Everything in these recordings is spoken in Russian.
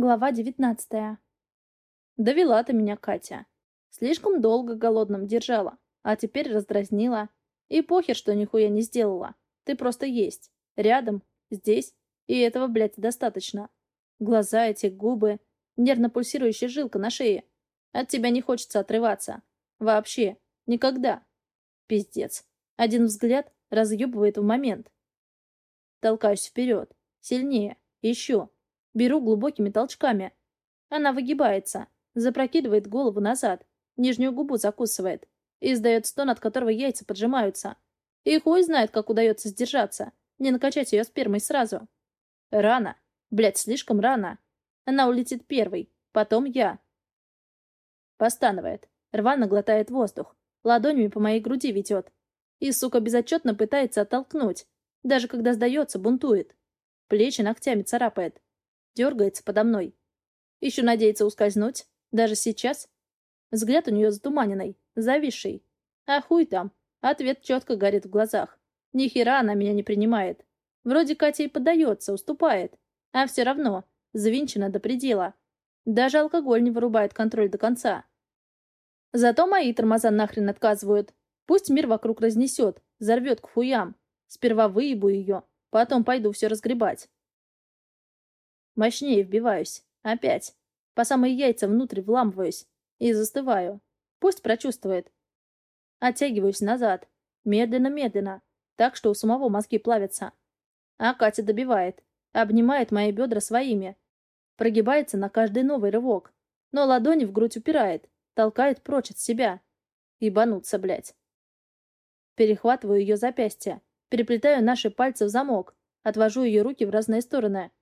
Глава девятнадцатая. Довела ты меня, Катя. Слишком долго голодным держала, а теперь раздразнила. И похер, что нихуя не сделала. Ты просто есть. Рядом, здесь, и этого, блядь, достаточно. Глаза эти, губы, нервно пульсирующая жилка на шее. От тебя не хочется отрываться. Вообще. Никогда. Пиздец. Один взгляд разъебывает в момент. Толкаюсь вперед. Сильнее. Еще. Беру глубокими толчками. Она выгибается, запрокидывает голову назад, нижнюю губу закусывает, издает стон, от которого яйца поджимаются. И хуй знает, как удается сдержаться, не накачать ее спермой сразу. Рано. Блять, слишком рано. Она улетит первой, потом я. Постанывает. Рвано глотает воздух. Ладонями по моей груди ведет. И, сука, безотчетно пытается оттолкнуть. Даже когда сдается, бунтует. Плечи ногтями царапает дергается подо мной. Еще надеется ускользнуть, даже сейчас. Взгляд у нее затуманенный, зависший. А хуй там, ответ четко горит в глазах. Ни хера она меня не принимает. Вроде Катя и поддается, уступает. А все равно, завинчена до предела. Даже алкоголь не вырубает контроль до конца. Зато мои тормоза нахрен отказывают. Пусть мир вокруг разнесет, взорвет к хуям. Сперва выебу ее, потом пойду все разгребать. Мощнее вбиваюсь. Опять. По самые яйца внутрь вламываюсь. И застываю. Пусть прочувствует. Оттягиваюсь назад. Медленно-медленно. Так, что у самого мозги плавятся. А Катя добивает. Обнимает мои бедра своими. Прогибается на каждый новый рывок. Но ладони в грудь упирает. Толкает прочь от себя. Ебануться, блядь. Перехватываю ее запястье. Переплетаю наши пальцы в замок. Отвожу ее руки в разные стороны.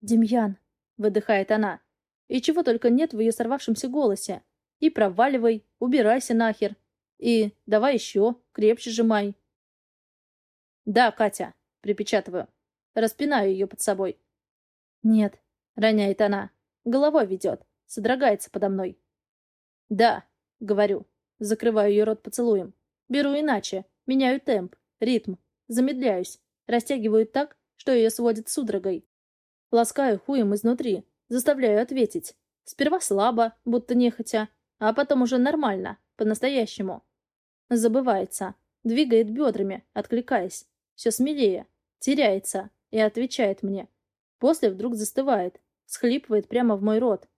«Демьян!» — выдыхает она. И чего только нет в ее сорвавшемся голосе. И проваливай, убирайся нахер. И давай еще, крепче сжимай. «Да, Катя», — припечатываю. Распинаю ее под собой. «Нет», — роняет она. Головой ведет, содрогается подо мной. «Да», — говорю. Закрываю ее рот поцелуем. Беру иначе, меняю темп, ритм, замедляюсь, растягиваю так, что ее сводит судорогой. Ласкаю хуем изнутри, заставляю ответить. Сперва слабо, будто нехотя, а потом уже нормально, по-настоящему. Забывается, двигает бедрами, откликаясь. Все смелее, теряется и отвечает мне. После вдруг застывает, схлипывает прямо в мой рот.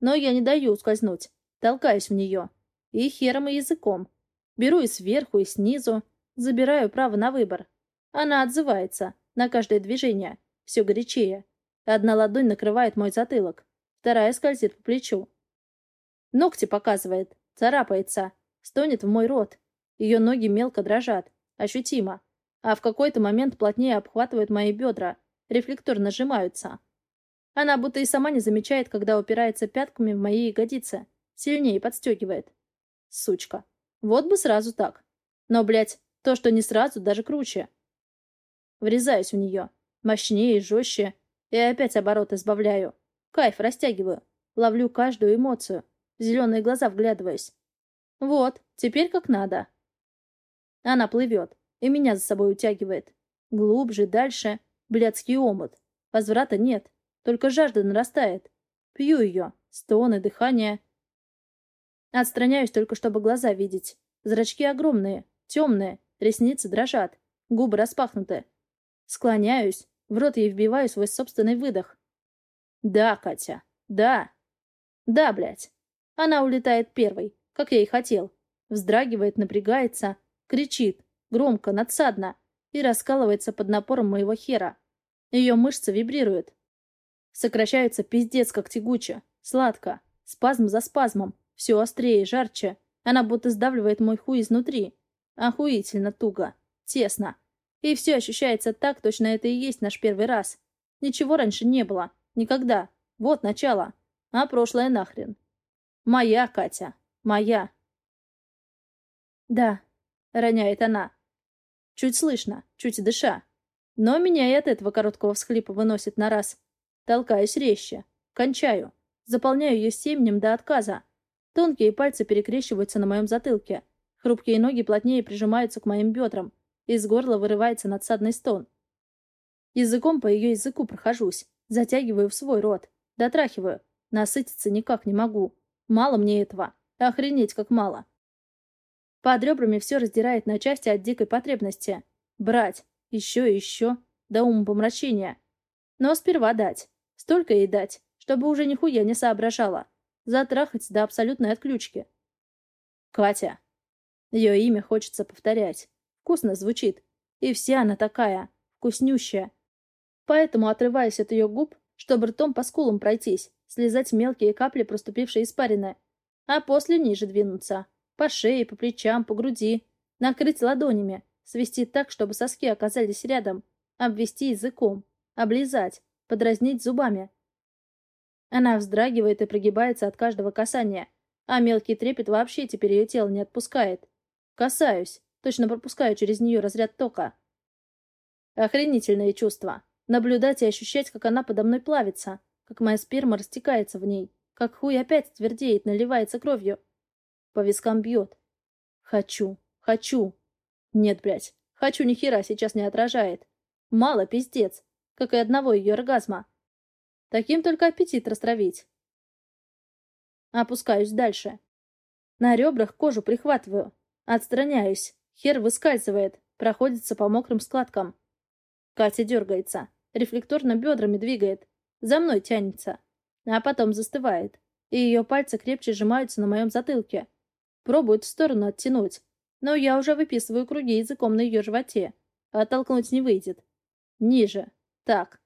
Но я не даю ускользнуть, толкаюсь в нее. И хером, и языком. Беру и сверху, и снизу, забираю право на выбор. Она отзывается на каждое движение, все горячее. Одна ладонь накрывает мой затылок, вторая скользит по плечу. Ногти показывает, царапается, стонет в мой рот. Ее ноги мелко дрожат, ощутимо, а в какой-то момент плотнее обхватывают мои бедра, рефлекторно сжимаются. Она будто и сама не замечает, когда упирается пятками в мои ягодицы, сильнее подстегивает. Сучка. Вот бы сразу так. Но, блядь, то, что не сразу, даже круче. Врезаюсь в нее. Мощнее и жестче, и опять оборот избавляю. Кайф растягиваю. Ловлю каждую эмоцию. В зеленые глаза вглядываюсь. Вот, теперь как надо. Она плывет. И меня за собой утягивает. Глубже, дальше. Блядский омут. Возврата нет. Только жажда нарастает. Пью ее. Стоны, дыхание. Отстраняюсь только, чтобы глаза видеть. Зрачки огромные, темные, ресницы дрожат, губы распахнуты. Склоняюсь, в рот ей вбиваю свой собственный выдох. Да, Катя, да. Да, блядь. Она улетает первой, как я и хотел. Вздрагивает, напрягается, кричит, громко, надсадно, и раскалывается под напором моего хера. Ее мышцы вибрируют. Сокращаются пиздец, как тягуче, сладко, спазм за спазмом, все острее, жарче. Она будто сдавливает мой хуй изнутри. Охуительно туго, тесно. И все ощущается так, точно это и есть наш первый раз. Ничего раньше не было. Никогда. Вот начало. А прошлое нахрен. Моя Катя. Моя. Да, роняет она. Чуть слышно, чуть дыша. Но меня и от этого короткого всхлипа выносит на раз. Толкаюсь резче. Кончаю. Заполняю ее семенем до отказа. Тонкие пальцы перекрещиваются на моем затылке. Хрупкие ноги плотнее прижимаются к моим бедрам. Из горла вырывается надсадный стон. Языком по ее языку прохожусь, затягиваю в свой рот, Дотрахиваю. Насытиться никак не могу. Мало мне этого. Охренеть, как мало. Под ребрами все раздирает на части от дикой потребности. Брать. Еще и еще. До умопомрачения. Но сперва дать. Столько ей дать, чтобы уже нихуя не соображала. Затрахать до абсолютной отключки. Катя. Ее имя хочется повторять. Вкусно звучит. И вся она такая. Вкуснющая. Поэтому отрываюсь от ее губ, чтобы ртом по скулам пройтись, слезать мелкие капли проступившей испарины, а после ниже двинуться. По шее, по плечам, по груди. Накрыть ладонями, свести так, чтобы соски оказались рядом, обвести языком, облизать, подразнить зубами. Она вздрагивает и прогибается от каждого касания, а мелкий трепет вообще теперь ее тело не отпускает. Касаюсь, точно пропускаю через нее разряд тока. Охренительные чувства. Наблюдать и ощущать, как она подо мной плавится, как моя сперма растекается в ней, как хуй опять твердеет, наливается кровью. По вискам бьет. Хочу, хочу. Нет, блядь, хочу ни хера сейчас не отражает. Мало, пиздец, как и одного ее оргазма. Таким только аппетит растравить. Опускаюсь дальше. На ребрах кожу прихватываю. Отстраняюсь. Хер выскальзывает, проходится по мокрым складкам. Катя дергается рефлекторно бедрами двигает, за мной тянется, а потом застывает, и ее пальцы крепче сжимаются на моем затылке. Пробует в сторону оттянуть, но я уже выписываю круги языком на ее животе, а оттолкнуть не выйдет. Ниже. Так.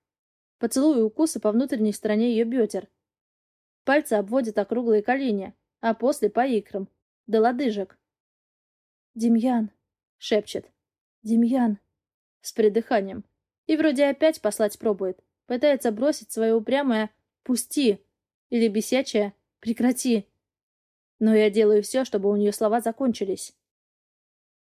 Поцелую укусы по внутренней стороне ее бедер. Пальцы обводят округлые колени, а после по икрам, до лодыжек. «Демьян!» — шепчет. «Демьян!» С придыханием. И вроде опять послать пробует. Пытается бросить свое упрямое «пусти» или бесячее «прекрати». Но я делаю все, чтобы у нее слова закончились.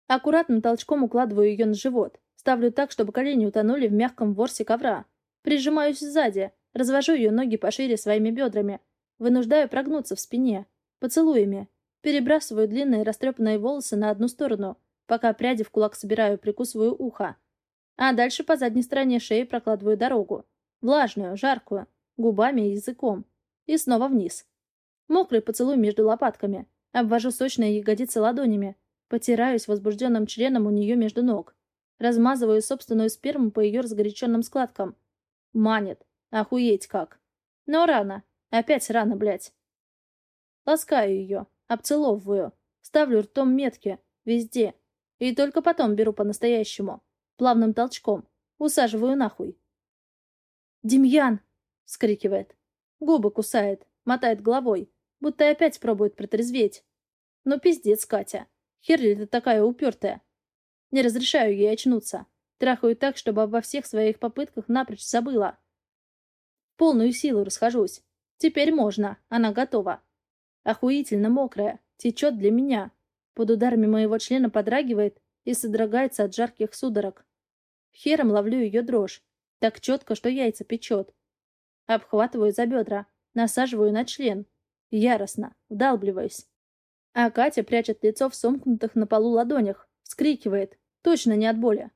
Аккуратным толчком укладываю ее на живот. Ставлю так, чтобы колени утонули в мягком ворсе ковра. Прижимаюсь сзади, развожу ее ноги пошире своими бедрами. Вынуждаю прогнуться в спине. Поцелуями. Перебрасываю длинные растрепанные волосы на одну сторону, пока пряди в кулак собираю, прикусываю ухо. А дальше по задней стороне шеи прокладываю дорогу. Влажную, жаркую, губами и языком. И снова вниз. Мокрый поцелуй между лопатками. Обвожу сочные ягодицы ладонями. Потираюсь возбужденным членом у нее между ног. Размазываю собственную сперму по ее разгоряченным складкам. Манит. Охуеть как. Но рано. Опять рано, блядь. Ласкаю ее. Обцеловываю. Ставлю ртом метки. Везде. И только потом беру по-настоящему. Плавным толчком. Усаживаю нахуй. «Демьян!» — скрикивает. Губы кусает, мотает головой, будто опять пробует протрезветь. Но пиздец, Катя. Херли ты такая упертая. Не разрешаю ей очнуться. Трахаю так, чтобы обо всех своих попытках напрочь забыла. Полную силу расхожусь. Теперь можно, она готова. Охуительно мокрая, течет для меня. Под ударами моего члена подрагивает и содрогается от жарких судорог. Хером ловлю ее дрожь. Так четко, что яйца печет. Обхватываю за бедра, насаживаю на член. Яростно, вдалбливаюсь. А Катя прячет лицо в сомкнутых на полу ладонях, вскрикивает. Точно не от боли.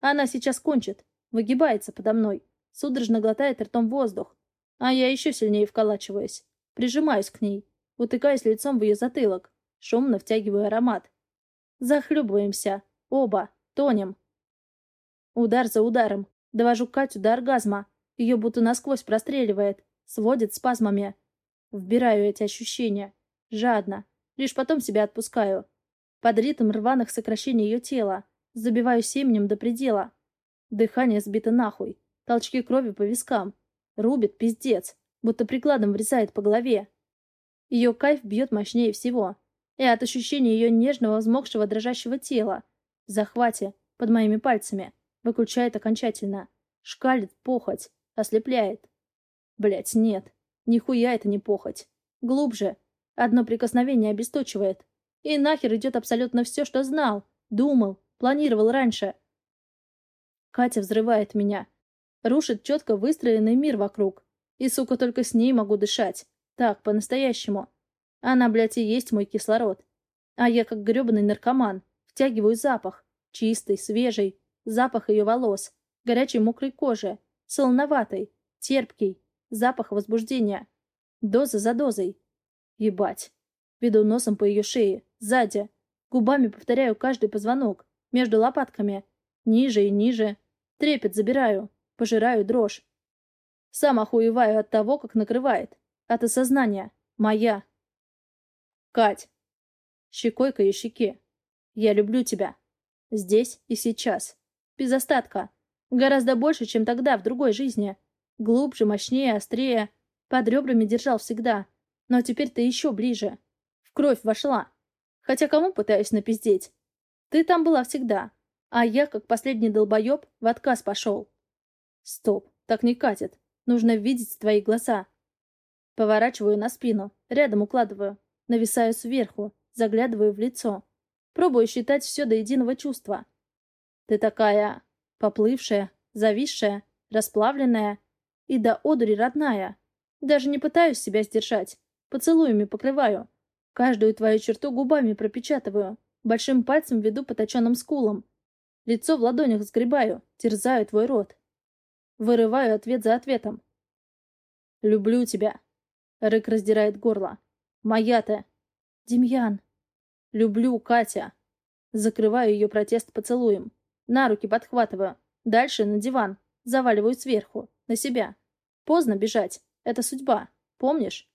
Она сейчас кончит, выгибается подо мной, судорожно глотает ртом воздух. А я еще сильнее вколачиваюсь, прижимаюсь к ней, утыкаюсь лицом в ее затылок, шумно втягиваю аромат. Захлебываемся. Оба. Тонем. Удар за ударом. Довожу Катю до оргазма. Ее будто насквозь простреливает. Сводит спазмами. Вбираю эти ощущения. Жадно. Лишь потом себя отпускаю. Под ритм рваных сокращений ее тела. Забиваю семенем до предела. Дыхание сбито нахуй. Толчки крови по вискам. Рубит пиздец. Будто прикладом врезает по голове. Ее кайф бьет мощнее всего. И от ощущения ее нежного, взмокшего, дрожащего тела. В захвате. Под моими пальцами. Выключает окончательно. Шкалит похоть. Ослепляет. Блять, нет. Нихуя это не похоть. Глубже. Одно прикосновение обесточивает. И нахер идет абсолютно все, что знал, думал, планировал раньше. Катя взрывает меня. Рушит четко выстроенный мир вокруг. И, сука, только с ней могу дышать. Так, по-настоящему. Она, блядь, и есть мой кислород. А я, как гребаный наркоман, втягиваю запах. Чистый, свежий, Запах ее волос, горячей мокрой кожи, солоноватый, терпкий, запах возбуждения. Доза за дозой. Ебать. Веду носом по ее шее, сзади. Губами повторяю каждый позвонок, между лопатками. Ниже и ниже. Трепет забираю, пожираю дрожь. Сам охуеваю от того, как накрывает. От осознания. Моя. Кать. Щекой к ее щеке. Я люблю тебя. Здесь и сейчас. Без остатка. Гораздо больше, чем тогда, в другой жизни. Глубже, мощнее, острее. Под ребрами держал всегда. Но теперь ты еще ближе. В кровь вошла. Хотя кому пытаюсь напиздеть? Ты там была всегда. А я, как последний долбоеб, в отказ пошел. Стоп, так не катит. Нужно видеть твои глаза. Поворачиваю на спину, рядом укладываю. Нависаю сверху, заглядываю в лицо. Пробую считать все до единого чувства. Ты такая поплывшая, зависшая, расплавленная и до одури родная. Даже не пытаюсь себя сдержать. Поцелуями покрываю. Каждую твою черту губами пропечатываю. Большим пальцем веду по точенным скулам. Лицо в ладонях сгребаю, терзаю твой рот. Вырываю ответ за ответом. «Люблю тебя». Рык раздирает горло. «Моя ты». «Демьян». «Люблю, Катя». Закрываю ее протест поцелуем. На руки подхватываю. Дальше на диван. Заваливаю сверху. На себя. Поздно бежать. Это судьба. Помнишь?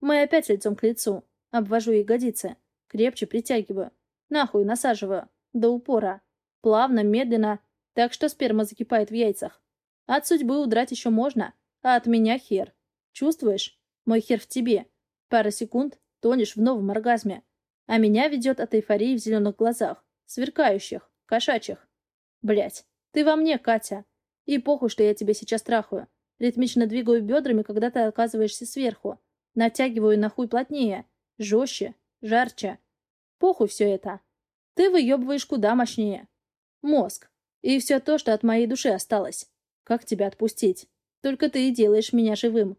Мы опять лицом к лицу. Обвожу ягодицы. Крепче притягиваю. Нахуй насаживаю. До упора. Плавно, медленно. Так что сперма закипает в яйцах. От судьбы удрать еще можно. А от меня хер. Чувствуешь? Мой хер в тебе. Пара секунд, тонешь в новом оргазме. А меня ведет от эйфории в зеленых глазах. Сверкающих. Кошачьих. Блять, ты во мне, Катя. И похуй, что я тебя сейчас трахаю. Ритмично двигаю бедрами, когда ты оказываешься сверху. Натягиваю на хуй плотнее. Жестче. Жарче. Похуй все это. Ты выебываешь куда мощнее. Мозг. И все то, что от моей души осталось. Как тебя отпустить? Только ты и делаешь меня живым.